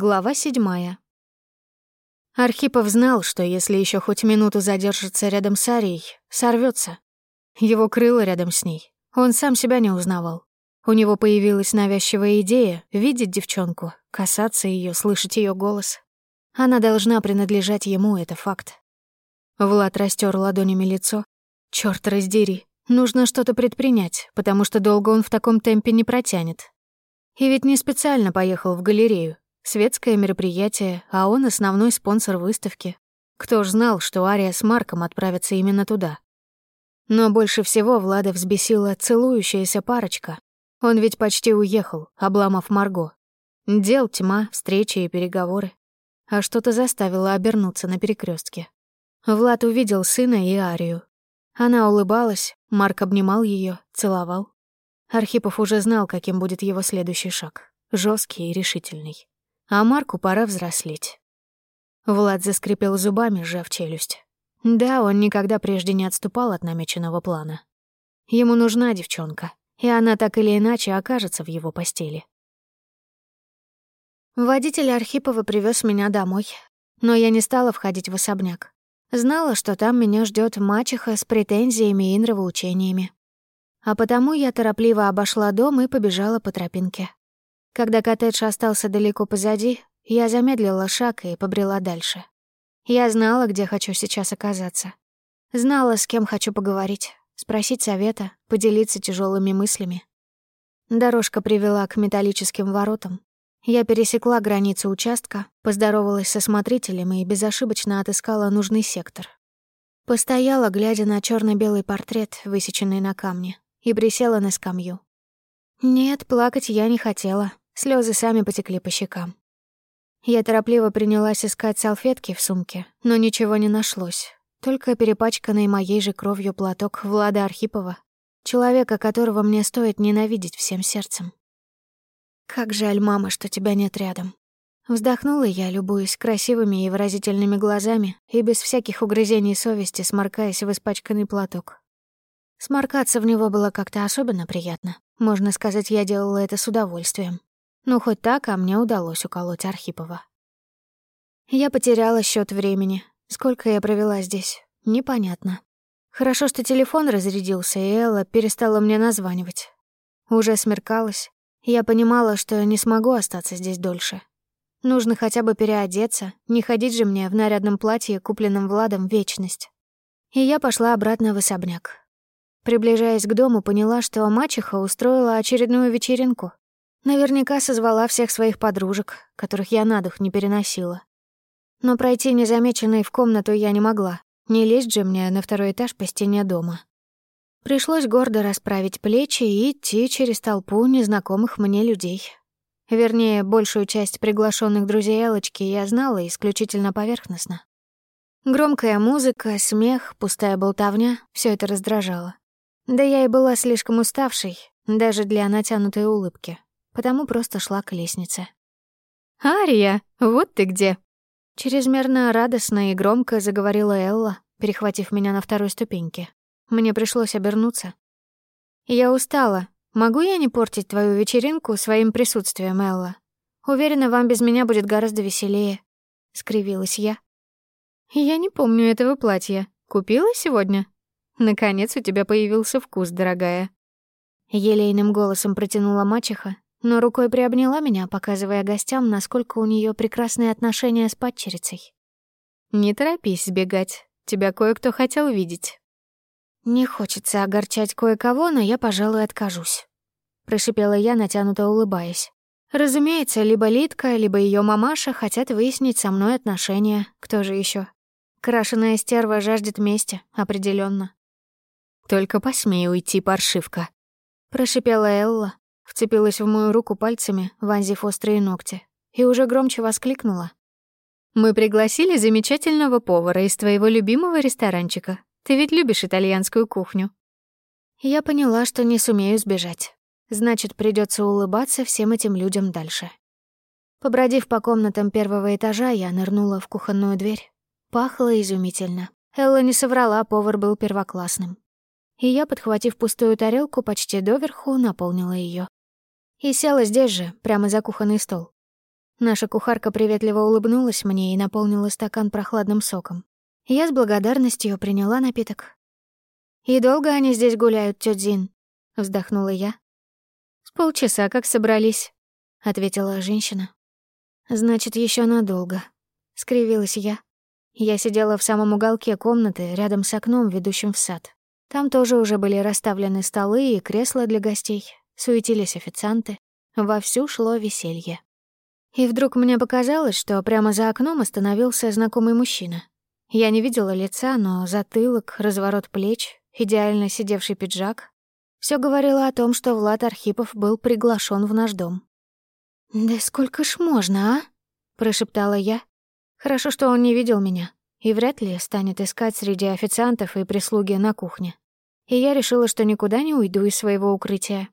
Глава седьмая. Архипов знал, что если еще хоть минуту задержится рядом с Арией, сорвется. Его крыло рядом с ней. Он сам себя не узнавал. У него появилась навязчивая идея видеть девчонку, касаться ее, слышать ее голос. Она должна принадлежать ему, это факт. Влад растер ладонями лицо. Черт раздери, нужно что-то предпринять, потому что долго он в таком темпе не протянет. И ведь не специально поехал в галерею. Светское мероприятие, а он основной спонсор выставки. Кто ж знал, что Ария с Марком отправятся именно туда? Но больше всего Влада взбесила целующаяся парочка. Он ведь почти уехал, обломав Марго. Дел тьма, встречи и переговоры. А что-то заставило обернуться на перекрестке. Влад увидел сына и Арию. Она улыбалась, Марк обнимал ее, целовал. Архипов уже знал, каким будет его следующий шаг. жесткий и решительный. А Марку пора взрослеть. Влад заскрипел зубами, сжав челюсть. Да, он никогда прежде не отступал от намеченного плана. Ему нужна девчонка, и она так или иначе окажется в его постели. Водитель Архипова привез меня домой, но я не стала входить в особняк. Знала, что там меня ждет мачеха с претензиями и нравоучениями. А потому я торопливо обошла дом и побежала по тропинке. Когда коттедж остался далеко позади, я замедлила шаг и побрела дальше. Я знала, где хочу сейчас оказаться. Знала, с кем хочу поговорить, спросить совета, поделиться тяжелыми мыслями. Дорожка привела к металлическим воротам. Я пересекла границу участка, поздоровалась со смотрителем и безошибочно отыскала нужный сектор. Постояла, глядя на черно белый портрет, высеченный на камне, и присела на скамью. Нет, плакать я не хотела, слезы сами потекли по щекам. Я торопливо принялась искать салфетки в сумке, но ничего не нашлось. Только перепачканный моей же кровью платок Влада Архипова, человека, которого мне стоит ненавидеть всем сердцем. «Как жаль, мама, что тебя нет рядом». Вздохнула я, любуясь красивыми и выразительными глазами и без всяких угрызений совести сморкаясь в испачканный платок. Сморкаться в него было как-то особенно приятно. Можно сказать, я делала это с удовольствием. Ну, хоть так, а мне удалось уколоть Архипова. Я потеряла счет времени. Сколько я провела здесь, непонятно. Хорошо, что телефон разрядился, и Элла перестала мне названивать. Уже смеркалось. Я понимала, что не смогу остаться здесь дольше. Нужно хотя бы переодеться, не ходить же мне в нарядном платье, купленном Владом, вечность. И я пошла обратно в особняк. Приближаясь к дому, поняла, что мачеха устроила очередную вечеринку. Наверняка созвала всех своих подружек, которых я на дух не переносила. Но пройти незамеченной в комнату я не могла. Не лезть же мне на второй этаж по стене дома. Пришлось гордо расправить плечи и идти через толпу незнакомых мне людей. Вернее, большую часть приглашенных друзей Элочки я знала исключительно поверхностно. Громкая музыка, смех, пустая болтовня — все это раздражало. Да я и была слишком уставшей, даже для натянутой улыбки потому просто шла к лестнице. «Ария, вот ты где!» Чрезмерно радостно и громко заговорила Элла, перехватив меня на второй ступеньке. Мне пришлось обернуться. «Я устала. Могу я не портить твою вечеринку своим присутствием, Элла? Уверена, вам без меня будет гораздо веселее», — скривилась я. «Я не помню этого платья. Купила сегодня?» «Наконец у тебя появился вкус, дорогая». Елейным голосом протянула мачеха, но рукой приобняла меня, показывая гостям, насколько у нее прекрасные отношения с падчерицей. «Не торопись сбегать, тебя кое-кто хотел видеть». «Не хочется огорчать кое-кого, но я, пожалуй, откажусь», — прошипела я, натянуто улыбаясь. «Разумеется, либо Литка, либо ее мамаша хотят выяснить со мной отношения, кто же еще? Крашеная стерва жаждет мести, определенно. «Только посмей уйти, паршивка», — прошипела Элла, вцепилась в мою руку пальцами, вонзив острые ногти, и уже громче воскликнула. «Мы пригласили замечательного повара из твоего любимого ресторанчика. Ты ведь любишь итальянскую кухню». Я поняла, что не сумею сбежать. Значит, придется улыбаться всем этим людям дальше. Побродив по комнатам первого этажа, я нырнула в кухонную дверь. Пахло изумительно. Элла не соврала, повар был первоклассным. И я, подхватив пустую тарелку, почти доверху наполнила ее и села здесь же, прямо за кухонный стол. Наша кухарка приветливо улыбнулась мне и наполнила стакан прохладным соком. Я с благодарностью приняла напиток. «И долго они здесь гуляют, тётя Зин?» — вздохнула я. «С полчаса как собрались», — ответила женщина. «Значит, еще надолго», — скривилась я. Я сидела в самом уголке комнаты, рядом с окном, ведущим в сад. Там тоже уже были расставлены столы и кресла для гостей, суетились официанты. Вовсю шло веселье. И вдруг мне показалось, что прямо за окном остановился знакомый мужчина. Я не видела лица, но затылок, разворот плеч, идеально сидевший пиджак. Все говорило о том, что Влад Архипов был приглашен в наш дом. «Да сколько ж можно, а?» — прошептала я. Хорошо, что он не видел меня и вряд ли станет искать среди официантов и прислуги на кухне. И я решила, что никуда не уйду из своего укрытия.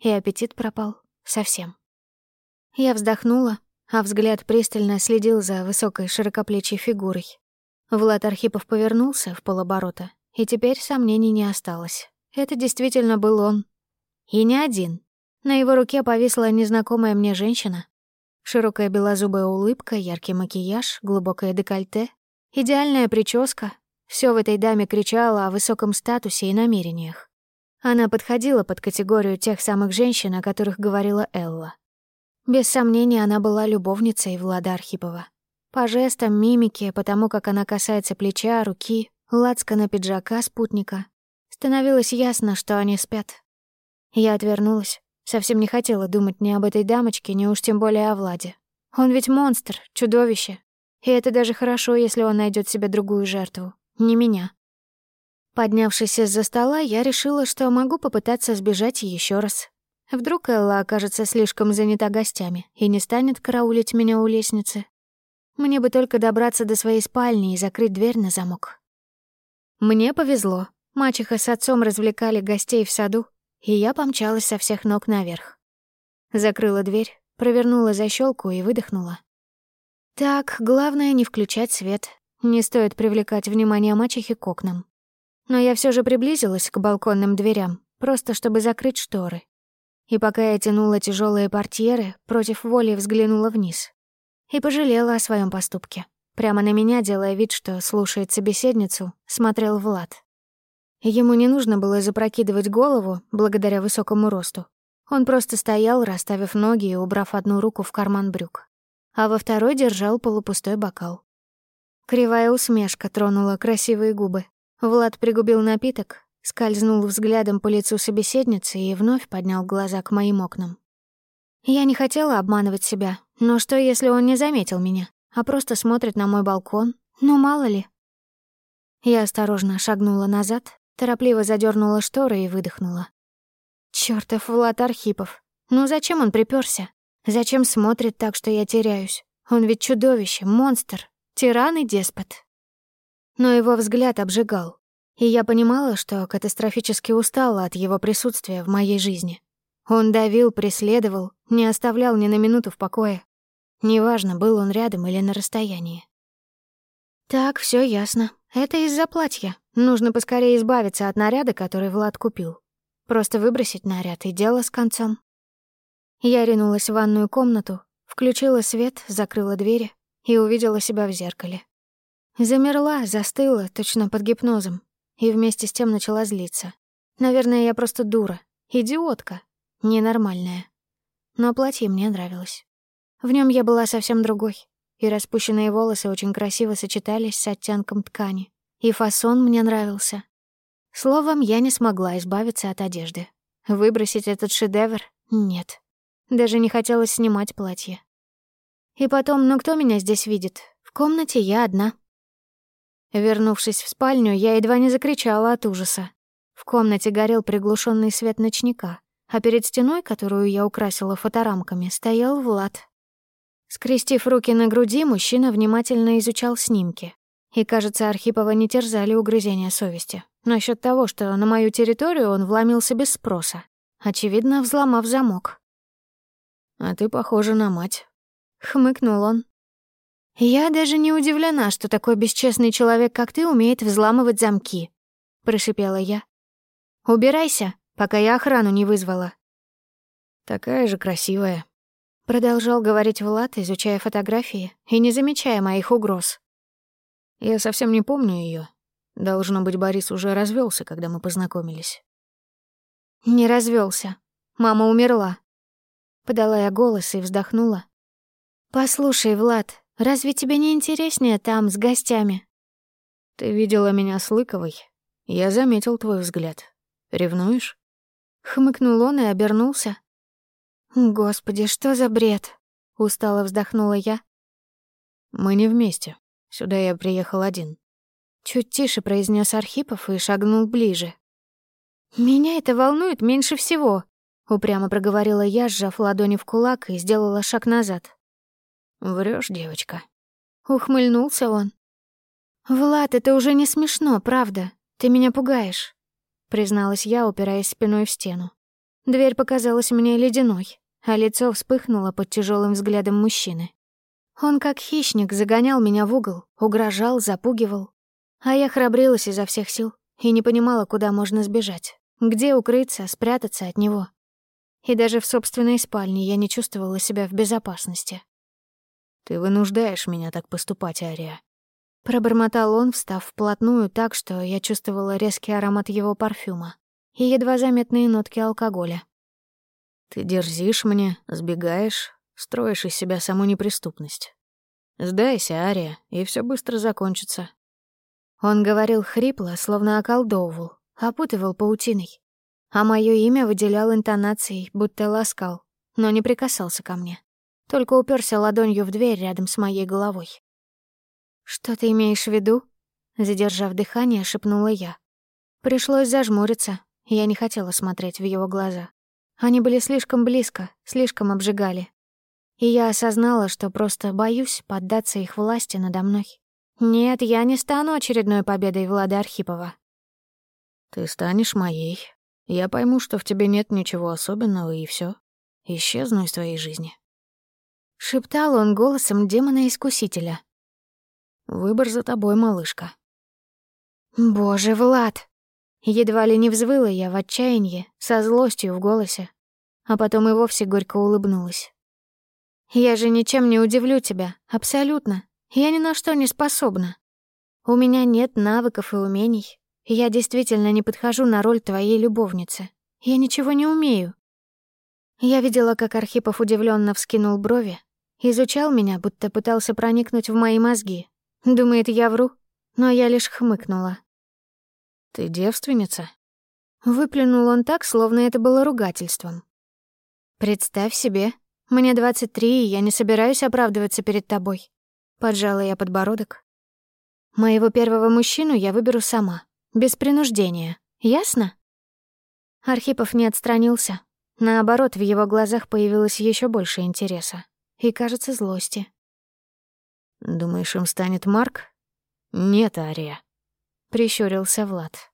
И аппетит пропал совсем. Я вздохнула, а взгляд пристально следил за высокой широкоплечей фигурой. Влад Архипов повернулся в полоборота, и теперь сомнений не осталось. Это действительно был он. И не один. На его руке повисла незнакомая мне женщина. Широкая белозубая улыбка, яркий макияж, глубокое декольте, идеальная прическа. Все в этой даме кричало о высоком статусе и намерениях. Она подходила под категорию тех самых женщин, о которых говорила Элла. Без сомнения, она была любовницей Влада Архипова. По жестам, мимике, потому как она касается плеча, руки, лацкана пиджака спутника, становилось ясно, что они спят. Я отвернулась. Совсем не хотела думать ни об этой дамочке, ни уж тем более о Владе. Он ведь монстр, чудовище. И это даже хорошо, если он найдет себе другую жертву. Не меня. Поднявшись из-за стола, я решила, что могу попытаться сбежать еще раз. Вдруг Элла окажется слишком занята гостями и не станет караулить меня у лестницы. Мне бы только добраться до своей спальни и закрыть дверь на замок. Мне повезло. Мачеха с отцом развлекали гостей в саду, и я помчалась со всех ног наверх. Закрыла дверь, провернула защелку и выдохнула. Так, главное не включать свет. Не стоит привлекать внимание мачехи к окнам. Но я все же приблизилась к балконным дверям, просто чтобы закрыть шторы. И пока я тянула тяжелые портьеры, против воли взглянула вниз и пожалела о своем поступке. Прямо на меня, делая вид, что слушает собеседницу, смотрел Влад. Ему не нужно было запрокидывать голову благодаря высокому росту. Он просто стоял, расставив ноги и убрав одну руку в карман брюк, а во второй держал полупустой бокал. Кривая усмешка тронула красивые губы. Влад пригубил напиток, скользнул взглядом по лицу собеседницы и вновь поднял глаза к моим окнам. Я не хотела обманывать себя, но что, если он не заметил меня, а просто смотрит на мой балкон? Ну, мало ли. Я осторожно шагнула назад, торопливо задернула шторы и выдохнула. Чёртов Влад Архипов. Ну зачем он припёрся? Зачем смотрит так, что я теряюсь? Он ведь чудовище, монстр, тиран и деспот. Но его взгляд обжигал, и я понимала, что катастрофически устала от его присутствия в моей жизни. Он давил, преследовал, не оставлял ни на минуту в покое. Неважно, был он рядом или на расстоянии. Так, все ясно. Это из-за платья. Нужно поскорее избавиться от наряда, который Влад купил. Просто выбросить наряд и дело с концом. Я ринулась в ванную комнату, включила свет, закрыла двери и увидела себя в зеркале. Замерла, застыла, точно под гипнозом, и вместе с тем начала злиться. Наверное, я просто дура, идиотка, ненормальная. Но платье мне нравилось. В нем я была совсем другой, и распущенные волосы очень красиво сочетались с оттенком ткани, и фасон мне нравился. Словом, я не смогла избавиться от одежды. Выбросить этот шедевр — нет. Даже не хотелось снимать платье. И потом, ну кто меня здесь видит? В комнате я одна. Вернувшись в спальню, я едва не закричала от ужаса. В комнате горел приглушенный свет ночника, а перед стеной, которую я украсила фоторамками, стоял Влад. Скрестив руки на груди, мужчина внимательно изучал снимки. И, кажется, Архипова не терзали угрызения совести. Насчет того, что на мою территорию он вломился без спроса. Очевидно, взломав замок. «А ты похожа на мать», — хмыкнул он. «Я даже не удивлена, что такой бесчестный человек, как ты, умеет взламывать замки», — прошипела я. «Убирайся, пока я охрану не вызвала». «Такая же красивая». Продолжал говорить Влад, изучая фотографии и не замечая моих угроз. Я совсем не помню ее. Должно быть, Борис уже развелся, когда мы познакомились. Не развелся. Мама умерла. Подала я голос и вздохнула. Послушай, Влад, разве тебе не интереснее там с гостями? Ты видела меня с Лыковой? Я заметил твой взгляд. Ревнуешь? Хмыкнул он и обернулся. Господи, что за бред? Устало вздохнула я. Мы не вместе. Сюда я приехал один. Чуть тише произнес Архипов и шагнул ближе. Меня это волнует меньше всего, упрямо проговорила я, сжав ладони в кулак и сделала шаг назад. Врешь, девочка. Ухмыльнулся он. Влад, это уже не смешно, правда. Ты меня пугаешь, призналась я, упираясь спиной в стену. Дверь показалась мне ледяной, а лицо вспыхнуло под тяжелым взглядом мужчины. Он как хищник загонял меня в угол, угрожал, запугивал. А я храбрилась изо всех сил и не понимала, куда можно сбежать, где укрыться, спрятаться от него. И даже в собственной спальне я не чувствовала себя в безопасности. «Ты вынуждаешь меня так поступать, Ария», Пробормотал он, встав вплотную так, что я чувствовала резкий аромат его парфюма и едва заметные нотки алкоголя. «Ты дерзишь мне, сбегаешь, строишь из себя саму неприступность. Сдайся, Ария, и все быстро закончится». Он говорил хрипло, словно околдовывал, опутывал паутиной, а мое имя выделял интонацией, будто ласкал, но не прикасался ко мне, только уперся ладонью в дверь рядом с моей головой. «Что ты имеешь в виду?» Задержав дыхание, шепнула я. Пришлось зажмуриться, я не хотела смотреть в его глаза. Они были слишком близко, слишком обжигали. И я осознала, что просто боюсь поддаться их власти надо мной. Нет, я не стану очередной победой Влада Архипова. Ты станешь моей. Я пойму, что в тебе нет ничего особенного, и все. Исчезну из твоей жизни. Шептал он голосом демона-искусителя. Выбор за тобой, малышка. Боже, Влад! Едва ли не взвыла я в отчаянии, со злостью в голосе, а потом и вовсе горько улыбнулась. Я же ничем не удивлю тебя, абсолютно. Я ни на что не способна. У меня нет навыков и умений. Я действительно не подхожу на роль твоей любовницы. Я ничего не умею. Я видела, как Архипов удивленно вскинул брови, изучал меня, будто пытался проникнуть в мои мозги, Думает, я вру, но я лишь хмыкнула. «Ты девственница?» Выплюнул он так, словно это было ругательством. «Представь себе, мне 23, и я не собираюсь оправдываться перед тобой». Поджала я подбородок. «Моего первого мужчину я выберу сама, без принуждения. Ясно?» Архипов не отстранился. Наоборот, в его глазах появилось еще больше интереса и, кажется, злости. «Думаешь, им станет Марк?» «Нет, Ария», — прищурился Влад.